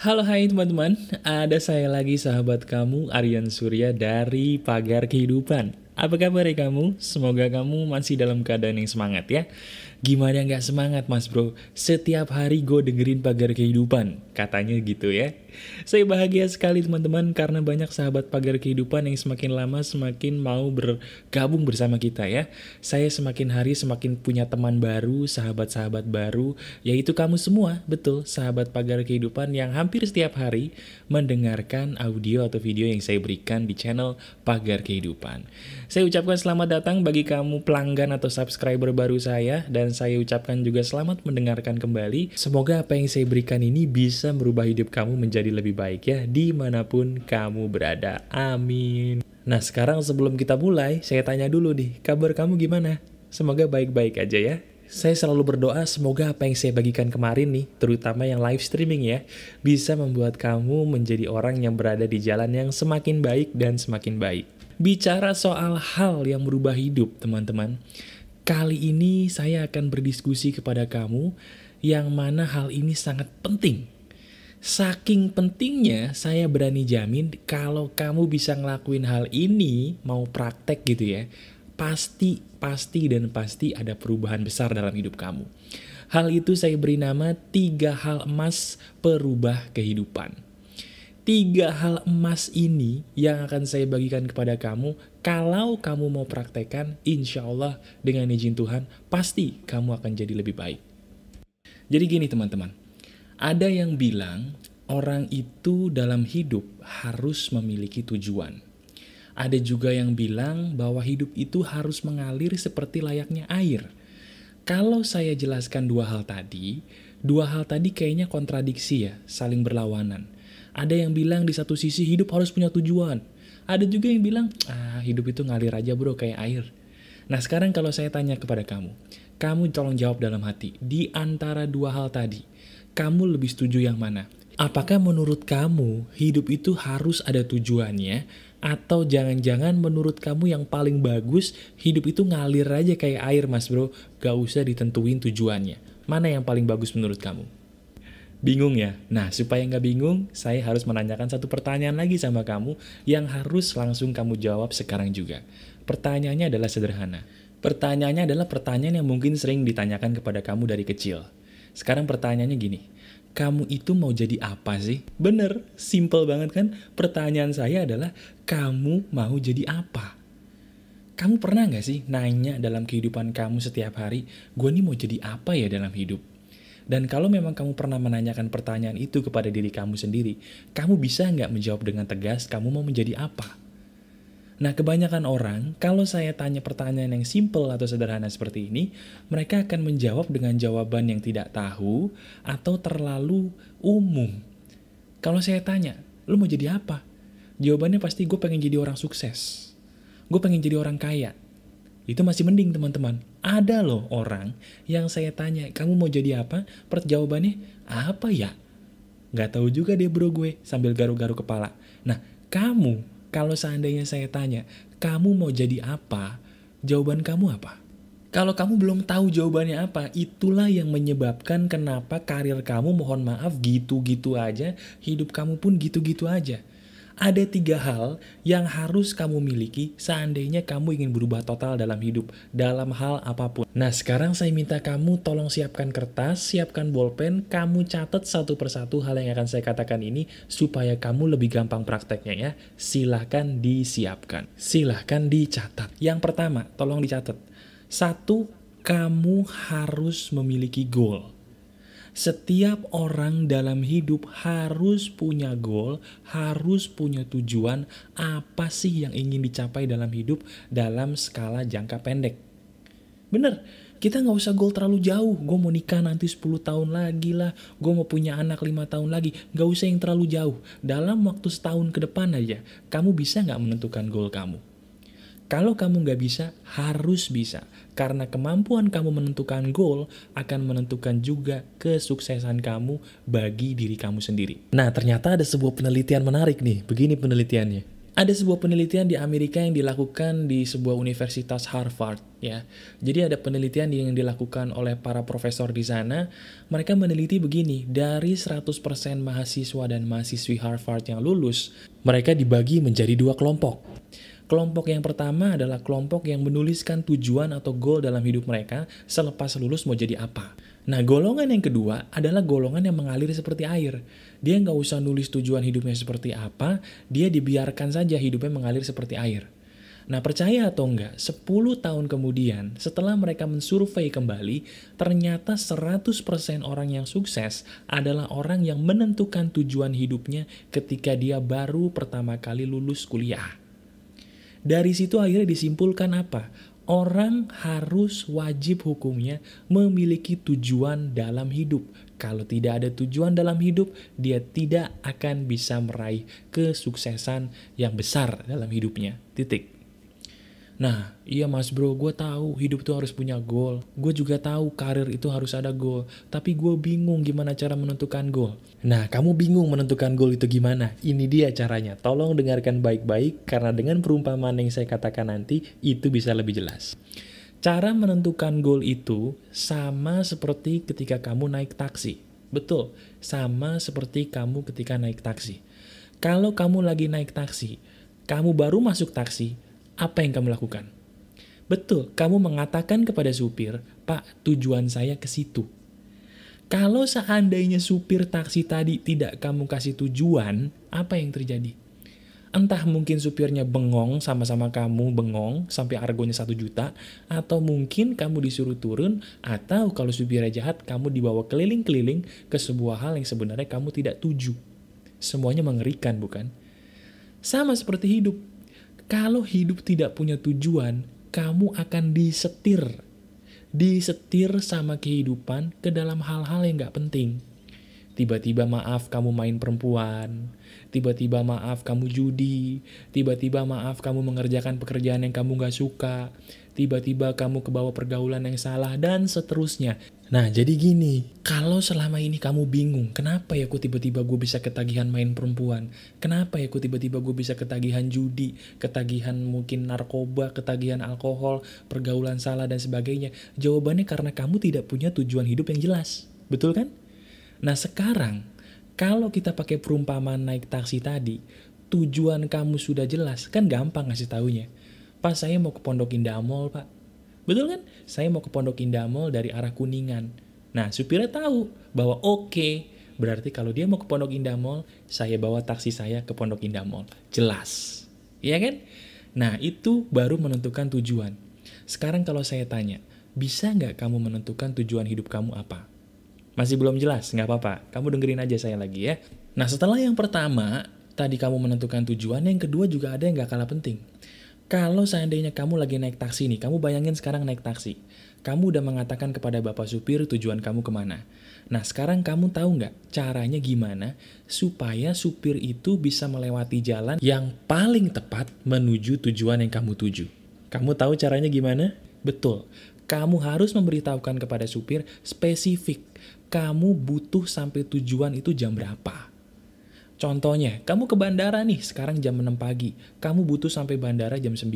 Halo hai teman-teman, ada saya lagi sahabat kamu Aryan Surya dari Pagar Kehidupan. Apa kabar ya kamu? Semoga kamu masih dalam keadaan yang semangat ya. Gimana nggak semangat mas bro? Setiap hari gue dengerin Pagar Kehidupan, katanya gitu ya. Saya bahagia sekali teman-teman karena banyak sahabat Pagar Kehidupan yang semakin lama semakin mau bergabung bersama kita ya. Saya semakin hari semakin punya teman baru, sahabat-sahabat baru, yaitu kamu semua, betul, sahabat Pagar Kehidupan yang hampir setiap hari mendengarkan audio atau video yang saya berikan di channel Pagar Kehidupan. Saya ucapkan selamat datang bagi kamu pelanggan atau subscriber baru saya dan saya ucapkan juga selamat mendengarkan kembali. Semoga apa yang saya berikan ini bisa merubah hidup kamu menjadi lebih baik ya, di mana pun kamu berada. Amin. Nah sekarang sebelum kita mulai, saya tanya dulu nih, kabar kamu gimana? Semoga baik-baik aja ya. Saya selalu berdoa semoga apa yang saya bagikan kemarin nih, terutama yang live streaming ya, bisa membuat kamu menjadi orang yang berada di jalan yang semakin baik dan semakin baik. Bicara soal hal yang merubah hidup, teman-teman. Kali ini saya akan berdiskusi kepada kamu yang mana hal ini sangat penting. Saking pentingnya, saya berani jamin kalau kamu bisa ngelakuin hal ini, mau praktek gitu ya, pasti, pasti, dan pasti ada perubahan besar dalam hidup kamu. Hal itu saya beri nama tiga hal emas perubah kehidupan. Tiga hal emas ini yang akan saya bagikan kepada kamu, kalau kamu mau praktekkan, insya Allah dengan izin Tuhan, pasti kamu akan jadi lebih baik. Jadi gini teman-teman, ada yang bilang orang itu dalam hidup harus memiliki tujuan. Ada juga yang bilang bahwa hidup itu harus mengalir seperti layaknya air. Kalau saya jelaskan dua hal tadi, dua hal tadi kayaknya kontradiksi ya, saling berlawanan. Ada yang bilang di satu sisi hidup harus punya tujuan. Ada juga yang bilang, ah hidup itu ngalir aja bro kayak air. Nah sekarang kalau saya tanya kepada kamu, kamu tolong jawab dalam hati, di antara dua hal tadi, kamu lebih setuju yang mana? Apakah menurut kamu hidup itu harus ada tujuannya? Atau jangan-jangan menurut kamu yang paling bagus hidup itu ngalir aja kayak air mas bro, gak usah ditentuin tujuannya. Mana yang paling bagus menurut kamu? Bingung ya? Nah, supaya nggak bingung, saya harus menanyakan satu pertanyaan lagi sama kamu yang harus langsung kamu jawab sekarang juga. Pertanyaannya adalah sederhana. Pertanyaannya adalah pertanyaan yang mungkin sering ditanyakan kepada kamu dari kecil. Sekarang pertanyaannya gini, kamu itu mau jadi apa sih? Bener, simple banget kan? Pertanyaan saya adalah, kamu mau jadi apa? Kamu pernah gak sih nanya dalam kehidupan kamu setiap hari, gue nih mau jadi apa ya dalam hidup? Dan kalau memang kamu pernah menanyakan pertanyaan itu kepada diri kamu sendiri, kamu bisa nggak menjawab dengan tegas, kamu mau menjadi apa? Nah, kebanyakan orang, kalau saya tanya pertanyaan yang simple atau sederhana seperti ini, mereka akan menjawab dengan jawaban yang tidak tahu atau terlalu umum. Kalau saya tanya, lu mau jadi apa? Jawabannya pasti gue pengen jadi orang sukses. Gue pengen jadi orang kaya. Itu masih mending teman-teman. Ada loh orang yang saya tanya, kamu mau jadi apa? Perjawabannya, apa ya? Gak tahu juga deh bro gue, sambil garuk-garuk kepala. Nah, kamu kalau seandainya saya tanya, kamu mau jadi apa? Jawaban kamu apa? Kalau kamu belum tahu jawabannya apa, itulah yang menyebabkan kenapa karir kamu mohon maaf gitu-gitu aja, hidup kamu pun gitu-gitu aja. Ada tiga hal yang harus kamu miliki seandainya kamu ingin berubah total dalam hidup, dalam hal apa pun. Nah, sekarang saya minta kamu tolong siapkan kertas, siapkan bolpen, kamu catat satu persatu hal yang akan saya katakan ini supaya kamu lebih gampang prakteknya ya. Silahkan disiapkan, silahkan dicatat. Yang pertama, tolong dicatat. Satu, kamu harus memiliki goal. Setiap orang dalam hidup harus punya goal, harus punya tujuan apa sih yang ingin dicapai dalam hidup dalam skala jangka pendek. Bener, kita nggak usah goal terlalu jauh. Gue mau nikah nanti 10 tahun lagi lah, gue mau punya anak 5 tahun lagi. Gak usah yang terlalu jauh. Dalam waktu setahun ke depan aja, kamu bisa nggak menentukan goal kamu? Kalau kamu nggak bisa, harus bisa. Karena kemampuan kamu menentukan goal akan menentukan juga kesuksesan kamu bagi diri kamu sendiri. Nah, ternyata ada sebuah penelitian menarik nih. Begini penelitiannya. Ada sebuah penelitian di Amerika yang dilakukan di sebuah universitas Harvard ya. Jadi ada penelitian yang dilakukan oleh para profesor di sana. Mereka meneliti begini, dari 100% mahasiswa dan mahasiswi Harvard yang lulus, mereka dibagi menjadi dua kelompok. Kelompok yang pertama adalah kelompok yang menuliskan tujuan atau goal dalam hidup mereka selepas lulus mau jadi apa. Nah, golongan yang kedua adalah golongan yang mengalir seperti air. Dia nggak usah nulis tujuan hidupnya seperti apa, dia dibiarkan saja hidupnya mengalir seperti air. Nah, percaya atau enggak, 10 tahun kemudian, setelah mereka mensurvei kembali, ternyata 100% orang yang sukses adalah orang yang menentukan tujuan hidupnya ketika dia baru pertama kali lulus kuliah. Dari situ akhirnya disimpulkan apa? Orang harus wajib hukumnya memiliki tujuan dalam hidup. Kalau tidak ada tujuan dalam hidup, dia tidak akan bisa meraih kesuksesan yang besar dalam hidupnya. Titik. Nah, iya mas bro, gue tahu hidup tuh harus punya goal. Gue juga tahu karir itu harus ada goal. Tapi gue bingung gimana cara menentukan goal. Nah, kamu bingung menentukan goal itu gimana? Ini dia caranya. Tolong dengarkan baik-baik, karena dengan perumpamaan yang saya katakan nanti, itu bisa lebih jelas. Cara menentukan goal itu sama seperti ketika kamu naik taksi. Betul, sama seperti kamu ketika naik taksi. Kalau kamu lagi naik taksi, kamu baru masuk taksi, apa yang kamu lakukan? Betul, kamu mengatakan kepada supir, Pak, tujuan saya ke situ. Kalau seandainya supir taksi tadi tidak kamu kasih tujuan, apa yang terjadi? Entah mungkin supirnya bengong sama-sama kamu bengong sampai argonya satu juta, atau mungkin kamu disuruh turun, atau kalau supirnya jahat, kamu dibawa keliling-keliling ke sebuah hal yang sebenarnya kamu tidak tuju. Semuanya mengerikan, bukan? Sama seperti hidup. Kalau hidup tidak punya tujuan, kamu akan disetir. Disetir sama kehidupan ke dalam hal-hal yang gak penting. Tiba-tiba maaf kamu main perempuan, tiba-tiba maaf kamu judi, tiba-tiba maaf kamu mengerjakan pekerjaan yang kamu gak suka, tiba-tiba kamu kebawa pergaulan yang salah, dan seterusnya. Nah, jadi gini, kalau selama ini kamu bingung, kenapa ya kok tiba-tiba gue bisa ketagihan main perempuan? Kenapa ya kok tiba-tiba gue bisa ketagihan judi, ketagihan mungkin narkoba, ketagihan alkohol, pergaulan salah, dan sebagainya? Jawabannya karena kamu tidak punya tujuan hidup yang jelas. Betul kan? Nah, sekarang, kalau kita pakai perumpamaan naik taksi tadi, tujuan kamu sudah jelas, kan gampang ngasih taunya. Pak, saya mau ke Pondok Indah Mall, Pak Betul kan? Saya mau ke Pondok Indah Mall dari arah Kuningan. Nah, supirnya tahu bahwa oke, okay, berarti kalau dia mau ke Pondok Indah Mall, saya bawa taksi saya ke Pondok Indah Mall. Jelas. Iya kan? Nah, itu baru menentukan tujuan. Sekarang kalau saya tanya, bisa nggak kamu menentukan tujuan hidup kamu apa? Masih belum jelas? Nggak apa-apa. Kamu dengerin aja saya lagi ya. Nah, setelah yang pertama, tadi kamu menentukan tujuan, yang kedua juga ada yang nggak kalah penting. Kalau seandainya kamu lagi naik taksi nih, kamu bayangin sekarang naik taksi. Kamu udah mengatakan kepada bapak supir tujuan kamu ke mana. Nah sekarang kamu tahu nggak caranya gimana supaya supir itu bisa melewati jalan yang paling tepat menuju tujuan yang kamu tuju. Kamu tahu caranya gimana? Betul, kamu harus memberitahukan kepada supir spesifik. Kamu butuh sampai tujuan itu jam berapa. Contohnya, kamu ke bandara nih, sekarang jam 6 pagi. Kamu butuh sampai bandara jam 9.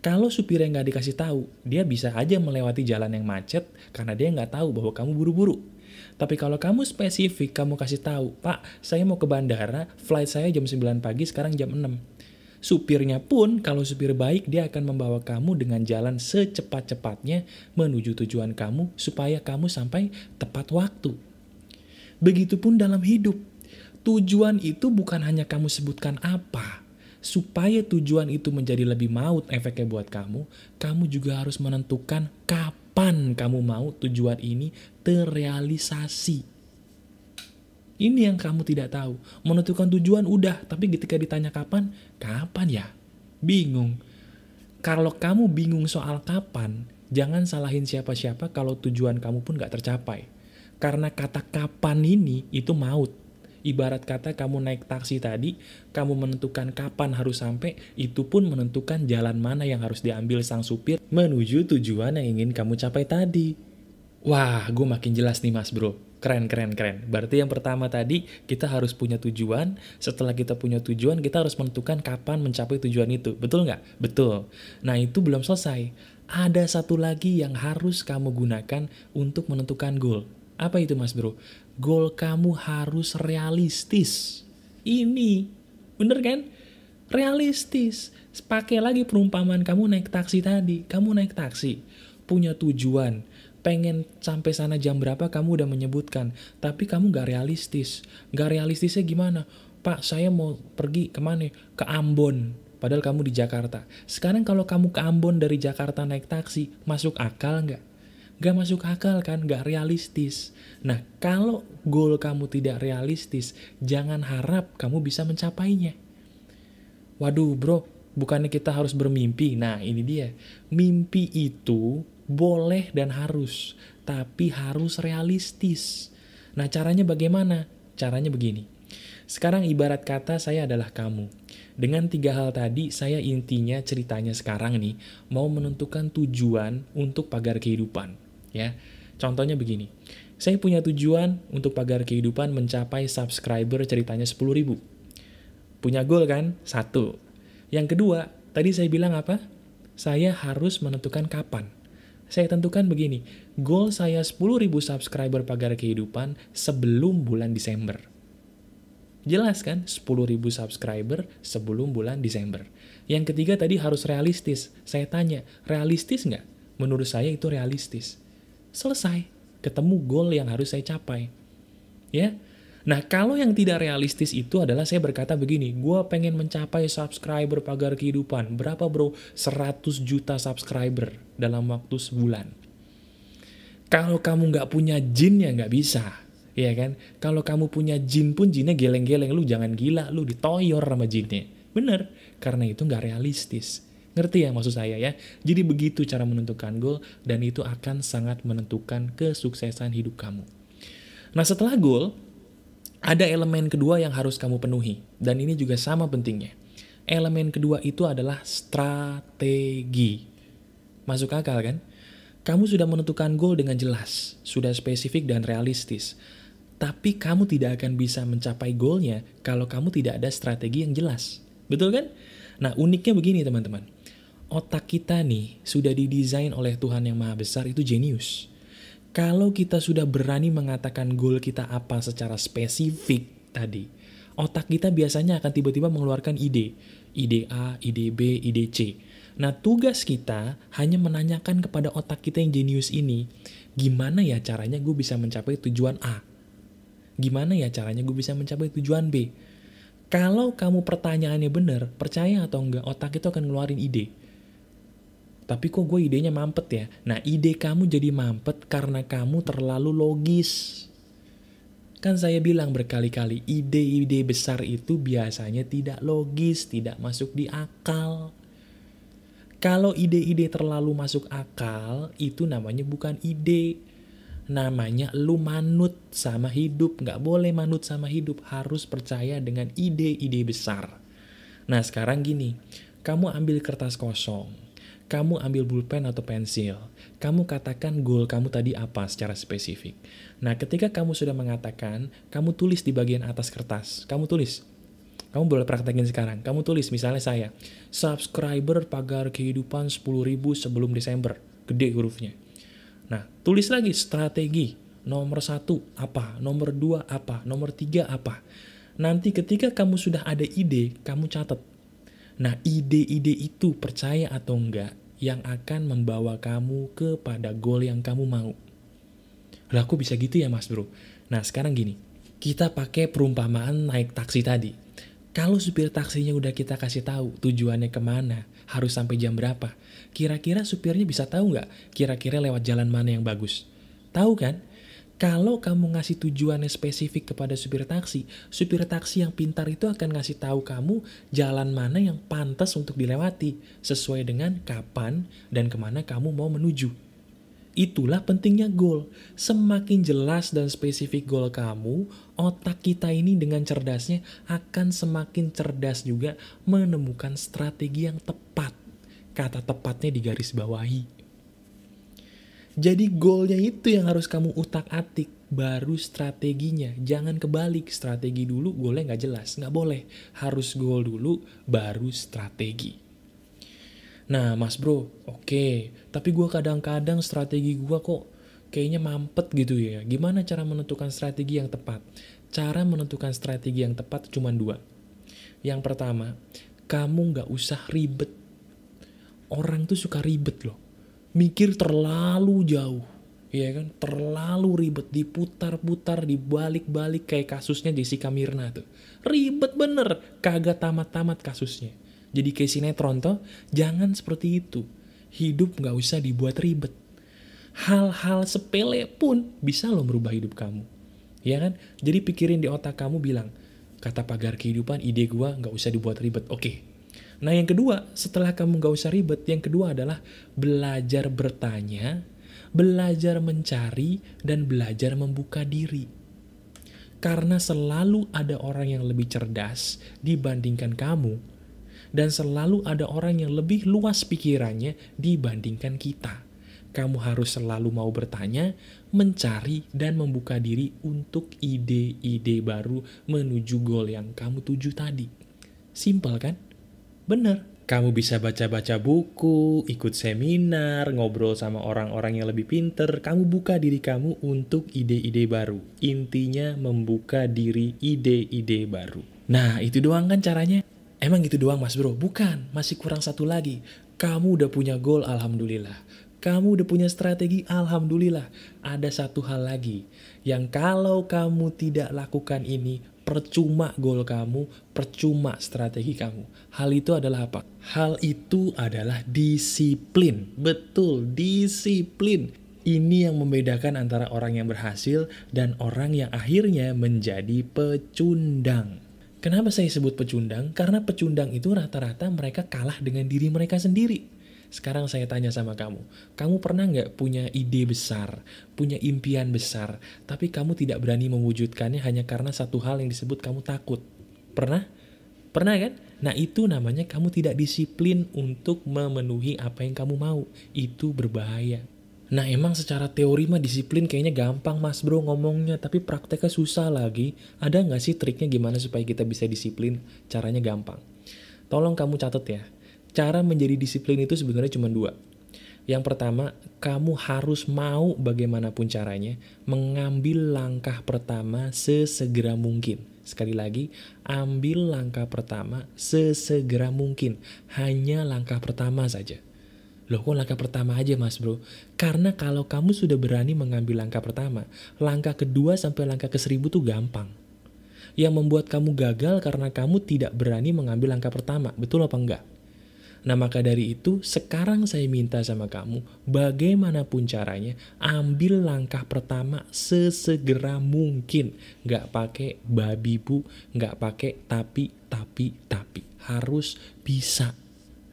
Kalau supir yang nggak dikasih tahu, dia bisa aja melewati jalan yang macet karena dia nggak tahu bahwa kamu buru-buru. Tapi kalau kamu spesifik, kamu kasih tahu, Pak, saya mau ke bandara, flight saya jam 9 pagi, sekarang jam 6. Supirnya pun, kalau supir baik, dia akan membawa kamu dengan jalan secepat-cepatnya menuju tujuan kamu supaya kamu sampai tepat waktu. Begitupun dalam hidup Tujuan itu bukan hanya kamu sebutkan apa. Supaya tujuan itu menjadi lebih maut efeknya buat kamu, kamu juga harus menentukan kapan kamu mau tujuan ini terrealisasi. Ini yang kamu tidak tahu. Menentukan tujuan udah, tapi ketika ditanya kapan, kapan ya? Bingung. Kalau kamu bingung soal kapan, jangan salahin siapa-siapa kalau tujuan kamu pun gak tercapai. Karena kata kapan ini itu maut Ibarat kata kamu naik taksi tadi, kamu menentukan kapan harus sampai, itu pun menentukan jalan mana yang harus diambil sang supir menuju tujuan yang ingin kamu capai tadi. Wah, gue makin jelas nih mas bro. keren, keren, keren. Berarti yang pertama tadi, kita harus punya tujuan. Setelah kita punya tujuan, kita harus menentukan kapan mencapai tujuan itu. Betul nggak? Betul. Nah, itu belum selesai. Ada satu lagi yang harus kamu gunakan untuk menentukan goal. Apa itu mas bro? Goal kamu harus realistis. Ini, bener kan? Realistis. Pakai lagi perumpamaan kamu naik taksi tadi. Kamu naik taksi, punya tujuan pengen sampai sana jam berapa kamu udah menyebutkan, tapi kamu gak realistis. Gak realistisnya gimana? Pak, saya mau pergi ke mana? Ke Ambon. Padahal kamu di Jakarta. Sekarang kalau kamu ke Ambon dari Jakarta naik taksi, masuk akal nggak? Gak masuk akal kan, gak realistis. Nah, kalau goal kamu tidak realistis, jangan harap kamu bisa mencapainya. Waduh bro, bukannya kita harus bermimpi? Nah, ini dia. Mimpi itu boleh dan harus, tapi harus realistis. Nah, caranya bagaimana? Caranya begini. Sekarang ibarat kata saya adalah kamu. Dengan tiga hal tadi, saya intinya ceritanya sekarang nih, mau menentukan tujuan untuk pagar kehidupan. Ya. Contohnya begini, saya punya tujuan untuk pagar kehidupan mencapai subscriber ceritanya 10 ribu. Punya goal kan? Satu. Yang kedua, tadi saya bilang apa? Saya harus menentukan kapan. Saya tentukan begini, goal saya 10.000 subscriber pagar kehidupan sebelum bulan Desember. Jelas kan? 10.000 subscriber sebelum bulan Desember. Yang ketiga tadi harus realistis. Saya tanya, realistis nggak? Menurut saya itu realistis. Selesai. Ketemu goal yang harus saya capai. Ya, Nah, kalau yang tidak realistis itu adalah saya berkata begini, gue pengen mencapai subscriber pagar kehidupan. Berapa bro? 100 juta subscriber dalam waktu sebulan. Kalau kamu nggak punya jin ya nggak bisa. ya kan? Kalau kamu punya jin pun jinnya geleng-geleng. Lu jangan gila, lu ditoyor sama jinnya. Bener, karena itu nggak realistis. Ngerti ya maksud saya ya? Jadi begitu cara menentukan goal dan itu akan sangat menentukan kesuksesan hidup kamu. Nah setelah goal, ada elemen kedua yang harus kamu penuhi, dan ini juga sama pentingnya. Elemen kedua itu adalah strategi. Masuk akal kan? Kamu sudah menentukan goal dengan jelas, sudah spesifik dan realistis. Tapi kamu tidak akan bisa mencapai goalnya kalau kamu tidak ada strategi yang jelas. Betul kan? Nah uniknya begini teman-teman. Otak kita nih sudah didesain oleh Tuhan yang Maha Besar itu jenius kalau kita sudah berani mengatakan goal kita apa secara spesifik tadi, otak kita biasanya akan tiba-tiba mengeluarkan ide. Ide A, ide B, ide C. Nah, tugas kita hanya menanyakan kepada otak kita yang jenius ini, gimana ya caranya gue bisa mencapai tujuan A? Gimana ya caranya gue bisa mencapai tujuan B? Kalau kamu pertanyaannya benar, percaya atau enggak, otak itu akan ngeluarin ide tapi kok gue idenya mampet ya? Nah, ide kamu jadi mampet karena kamu terlalu logis. Kan saya bilang berkali-kali, ide-ide besar itu biasanya tidak logis, tidak masuk di akal. Kalau ide-ide terlalu masuk akal, itu namanya bukan ide. Namanya lu manut sama hidup. Nggak boleh manut sama hidup, harus percaya dengan ide-ide besar. Nah sekarang gini, kamu ambil kertas kosong, kamu ambil pulpen atau pensil. Kamu katakan goal kamu tadi apa secara spesifik. Nah, ketika kamu sudah mengatakan, kamu tulis di bagian atas kertas. Kamu tulis. Kamu boleh praktekin sekarang. Kamu tulis, misalnya saya, subscriber pagar kehidupan 10.000 sebelum Desember. Gede hurufnya. Nah, tulis lagi strategi. Nomor satu apa, nomor dua apa, nomor tiga apa. Nanti ketika kamu sudah ada ide, kamu catat Nah, ide-ide itu percaya atau enggak yang akan membawa kamu kepada goal yang kamu mau. Lah aku bisa gitu ya mas bro? Nah sekarang gini, kita pakai perumpamaan naik taksi tadi. Kalau supir taksinya udah kita kasih tahu tujuannya ke mana, harus sampai jam berapa, kira-kira supirnya bisa tahu nggak kira-kira lewat jalan mana yang bagus? Tahu kan? Kalau kamu ngasih tujuannya spesifik kepada supir taksi, supir taksi yang pintar itu akan ngasih tahu kamu jalan mana yang pantas untuk dilewati, sesuai dengan kapan dan ke mana kamu mau menuju. Itulah pentingnya goal. Semakin jelas dan spesifik goal kamu, otak kita ini dengan cerdasnya akan semakin cerdas juga menemukan strategi yang tepat. Kata tepatnya digaris bawahi. Jadi goalnya itu yang harus kamu utak-atik. baru strateginya. Jangan kebalik, strategi dulu, golnya nggak jelas. Nggak boleh. Harus gol dulu, baru strategi. Nah, mas bro, oke. Okay. Tapi gue kadang-kadang strategi gue kok kayaknya mampet gitu ya. Gimana cara menentukan strategi yang tepat? Cara menentukan strategi yang tepat cuma dua. Yang pertama, kamu nggak usah ribet. Orang tuh suka ribet loh. Mikir terlalu jauh. Iya kan? Terlalu ribet. Diputar-putar, dibalik-balik kayak kasusnya Jessica Mirna tuh. Ribet bener. Kagak tamat-tamat kasusnya. Jadi kayak sinetron toh, jangan seperti itu. Hidup nggak usah dibuat ribet. Hal-hal sepele pun bisa loh merubah hidup kamu. Ya kan? Jadi pikirin di otak kamu bilang, kata pagar kehidupan, ide gua nggak usah dibuat ribet. Oke. Nah yang kedua, setelah kamu nggak usah ribet, yang kedua adalah belajar bertanya, belajar mencari, dan belajar membuka diri. Karena selalu ada orang yang lebih cerdas dibandingkan kamu, dan selalu ada orang yang lebih luas pikirannya dibandingkan kita kamu harus selalu mau bertanya, mencari, dan membuka diri untuk ide-ide baru menuju goal yang kamu tuju tadi. Simpel kan? Bener. Kamu bisa baca-baca buku, ikut seminar, ngobrol sama orang-orang yang lebih pinter. Kamu buka diri kamu untuk ide-ide baru. Intinya membuka diri ide-ide baru. Nah, itu doang kan caranya? Emang gitu doang mas bro? Bukan, masih kurang satu lagi. Kamu udah punya goal alhamdulillah kamu udah punya strategi, alhamdulillah. Ada satu hal lagi, yang kalau kamu tidak lakukan ini, percuma goal kamu, percuma strategi kamu. Hal itu adalah apa? Hal itu adalah disiplin. Betul, disiplin. Ini yang membedakan antara orang yang berhasil dan orang yang akhirnya menjadi pecundang. Kenapa saya sebut pecundang? Karena pecundang itu rata-rata mereka kalah dengan diri mereka sendiri. Sekarang saya tanya sama kamu, kamu pernah nggak punya ide besar, punya impian besar, tapi kamu tidak berani mewujudkannya hanya karena satu hal yang disebut kamu takut? Pernah? Pernah kan? Nah itu namanya kamu tidak disiplin untuk memenuhi apa yang kamu mau. Itu berbahaya. Nah emang secara teori mah disiplin kayaknya gampang mas bro ngomongnya Tapi prakteknya susah lagi Ada nggak sih triknya gimana supaya kita bisa disiplin? Caranya gampang Tolong kamu catat ya Cara menjadi disiplin itu sebenarnya cuma dua. Yang pertama, kamu harus mau bagaimanapun caranya mengambil langkah pertama sesegera mungkin. Sekali lagi, ambil langkah pertama sesegera mungkin. Hanya langkah pertama saja. Loh kok langkah pertama aja mas bro? Karena kalau kamu sudah berani mengambil langkah pertama, langkah kedua sampai langkah ke seribu tuh gampang. Yang membuat kamu gagal karena kamu tidak berani mengambil langkah pertama, betul apa enggak? Nah maka dari itu sekarang saya minta sama kamu bagaimanapun caranya ambil langkah pertama sesegera mungkin. Gak pakai babi bu, gak pakai tapi, tapi, tapi. Harus bisa.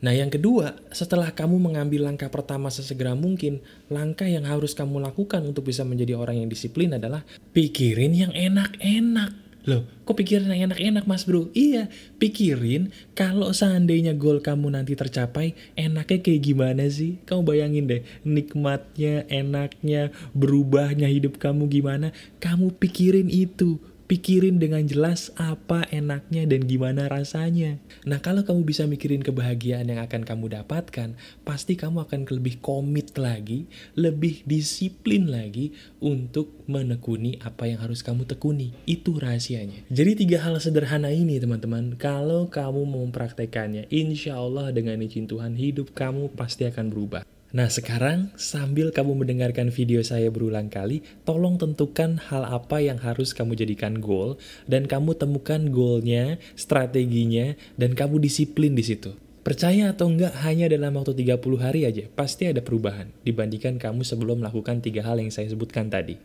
Nah yang kedua, setelah kamu mengambil langkah pertama sesegera mungkin, langkah yang harus kamu lakukan untuk bisa menjadi orang yang disiplin adalah pikirin yang enak-enak. Loh, kok pikirin yang enak-enak mas bro? Iya, pikirin kalau seandainya goal kamu nanti tercapai, enaknya kayak gimana sih? Kamu bayangin deh, nikmatnya, enaknya, berubahnya hidup kamu gimana? Kamu pikirin itu pikirin dengan jelas apa enaknya dan gimana rasanya. Nah, kalau kamu bisa mikirin kebahagiaan yang akan kamu dapatkan, pasti kamu akan lebih komit lagi, lebih disiplin lagi untuk menekuni apa yang harus kamu tekuni. Itu rahasianya. Jadi tiga hal sederhana ini teman-teman, kalau kamu mempraktekannya, insya Allah dengan izin Tuhan hidup kamu pasti akan berubah. Nah sekarang sambil kamu mendengarkan video saya berulang kali, tolong tentukan hal apa yang harus kamu jadikan goal dan kamu temukan goalnya, strateginya, dan kamu disiplin di situ. Percaya atau enggak hanya dalam waktu 30 hari aja, pasti ada perubahan dibandingkan kamu sebelum melakukan tiga hal yang saya sebutkan tadi.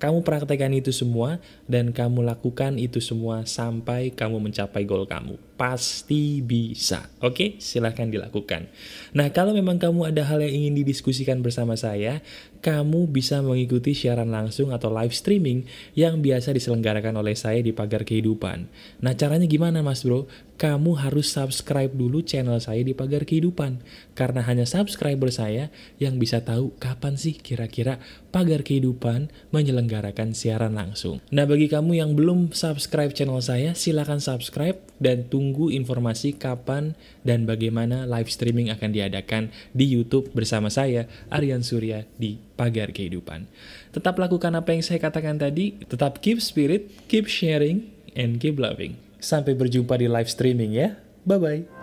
Kamu praktekkan itu semua dan kamu lakukan itu semua sampai kamu mencapai goal kamu. Pasti bisa. Oke, silahkan dilakukan. Nah, kalau memang kamu ada hal yang ingin didiskusikan bersama saya, kamu bisa mengikuti siaran langsung atau live streaming yang biasa diselenggarakan oleh saya di Pagar Kehidupan. Nah, caranya gimana mas bro? Kamu harus subscribe dulu channel saya di Pagar Kehidupan. Karena hanya subscriber saya yang bisa tahu kapan sih kira-kira Pagar Kehidupan menyelenggarakan siaran langsung. Nah, bagi kamu yang belum subscribe channel saya, silahkan subscribe dan tunggu informasi kapan dan bagaimana live streaming akan diadakan di YouTube bersama saya, Aryan Surya, di Pagar Kehidupan. Tetap lakukan apa yang saya katakan tadi, tetap keep spirit, keep sharing, and keep loving. Sampai berjumpa di live streaming ya. Bye-bye.